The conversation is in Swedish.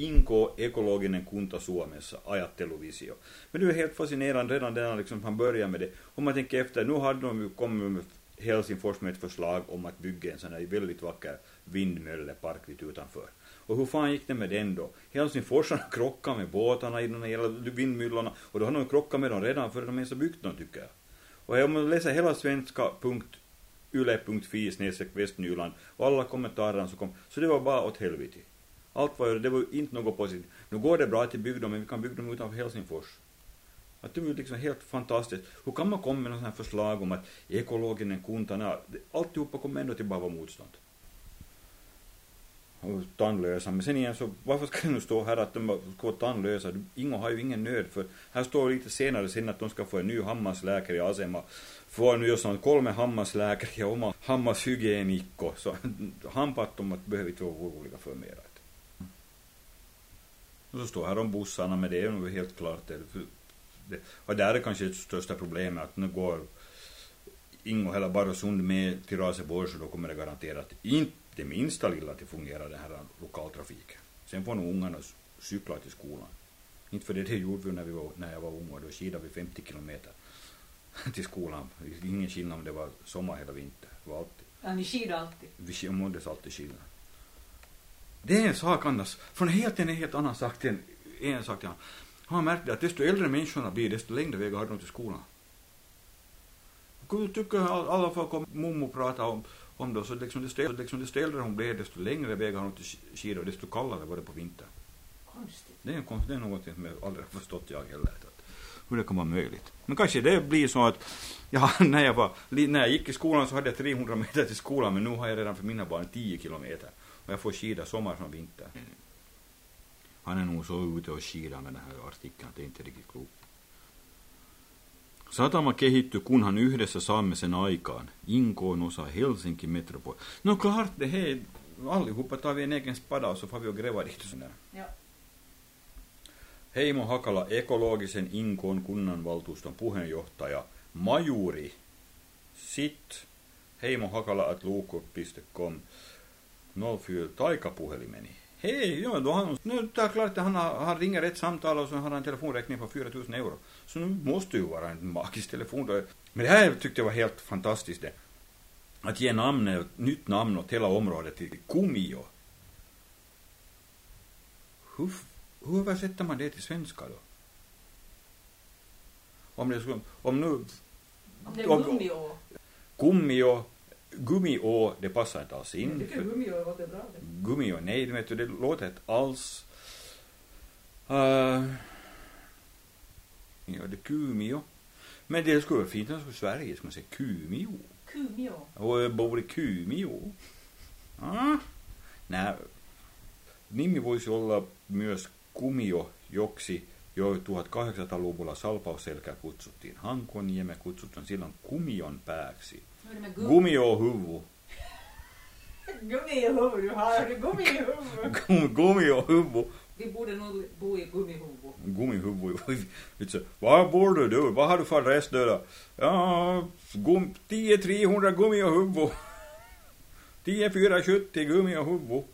Inko ekologinen kunta Suomessa, ajatteluvisio. Men det är helt fascinerande redan där liksom han börjar med det. Om man tänker efter, nu hade de ju kommit med Helsingfors med ett förslag om att bygga en sån här väldigt vacker vindmöllepark lite utanför. Och hur fan gick det med den då? Helsingforsarna krockade med båtarna i de här vindmyllorna och då har de krockat med dem redan före de ens har byggt dem tycker jag. Och om man läser hela svenska.yle.fi snedstreck Västnyland och alla kommentarerna som kom, så det var bara åt helvete. Allt var, det var inte något positivt. Nu går det bra att bygga dem, men vi kan bygga dem utanför Helsingfors. Att det var liksom helt fantastiskt. Hur kan man komma med något sånt här förslag om att ekologinen, kuntarna, alltihopa kommer ändå till bara vara motstånd. Och tandlösa. Men sen igen så, varför ska det nu stå här att de ska vara tandlösa? Ingo har ju ingen nöd för, här står lite senare sen att de ska få en ny hammarsläkare i Asema. Får nu just kolme hammarsläkare ja oma hammashygieniikko. Så att behöver inte vara oroliga för mera. Och så står här om bussarna, men det är nog helt klart det. det och där är kanske det största problemet, att nu går Ingo hela Barrosund med till Raseborg så då kommer det garanterat inte det minsta lilla till fungera den här lokaltrafiken. Sen får nog ungarna cykla till skolan. Inte för det, det gjorde vi när, vi var, när jag var ung och då skidade vi 50 kilometer till skolan. Ingen skillnad om det var sommar eller vinter. Det var alltid. Ja, ni skidade alltid? Vi måddes alltid skida. Det är en sak annars, från helt en helt annan sak till en, en sak till en Har märkt att desto äldre människorna blir, desto längre väg har de till skolan. Jag tycker alla folk om mommo pratar om, om det, så liksom desto, liksom desto äldre hon blir, desto längre väg har hon till skidor och desto kallare var det på vintern. Konstigt. Det är, en, det är något som jag aldrig har förstått jag heller. Att, hur det kan vara möjligt. Men kanske det blir så att, ja, när jag var, när jag gick i skolan så hade jag 300 meter till skolan, men nu har jag redan för mina barn 10 kilometer. Och jag får skida sommar som vinter. Mm. Han är nog så ute och skidar med den här artikeln att det är inte riktigt klokt. Satama kehitty kunhan yhdessä saamme sen aikaan. Inkoon osa Helsinki metropol. No klart det här, allihopa tar vi en egen spada och så får vi och gräva dit. Ja. Heimo Hakala, ekologisen Inkoon kunnanvaltuuston puheenjohtaja, majuri, sit, Heimo Hakala at luukko.com. 04 taikapuhelimeni. Hej, ja, då har, nu är det klart att han, han ringer ett samtal och så har han en telefonräkning på 4000 euro. Så nu måste ju vara en magisk telefon då. Men det här tyckte jag var helt fantastiskt det. Att ge namn, ett nytt namn åt hela området till Kumio. Hur, hur översätter man det till svenska då? Om det skulle, om nu... Om det är Gummio. Gummio Gummiå, det passar inte alls in. Jag tycker Gummio låter bra. Gummio, nej, vet du, det låter inte alls. Uh, ja, det Kumio. Men det skulle vara fint om det skulle Sverige, skulle man säga Kumio. Kumio. Och bor i Kumio. Ah. Nej. Nimi voisi olla myös Kumio, joksi jo 1800-luvulla salpausselkää kutsuttiin. Hankonieme kutsutaan silloin Kumion pääksi. Gummi och huvud. gummi och huvud, du har gummi i huvud. gummi och huvud. Vi borde nog bo i gummihuvud. Gummihuvud. Var bor du du? Vad har du för adress då? Ja, gum, 10 300 gummi och huvud. 10 470 gummi och huvud.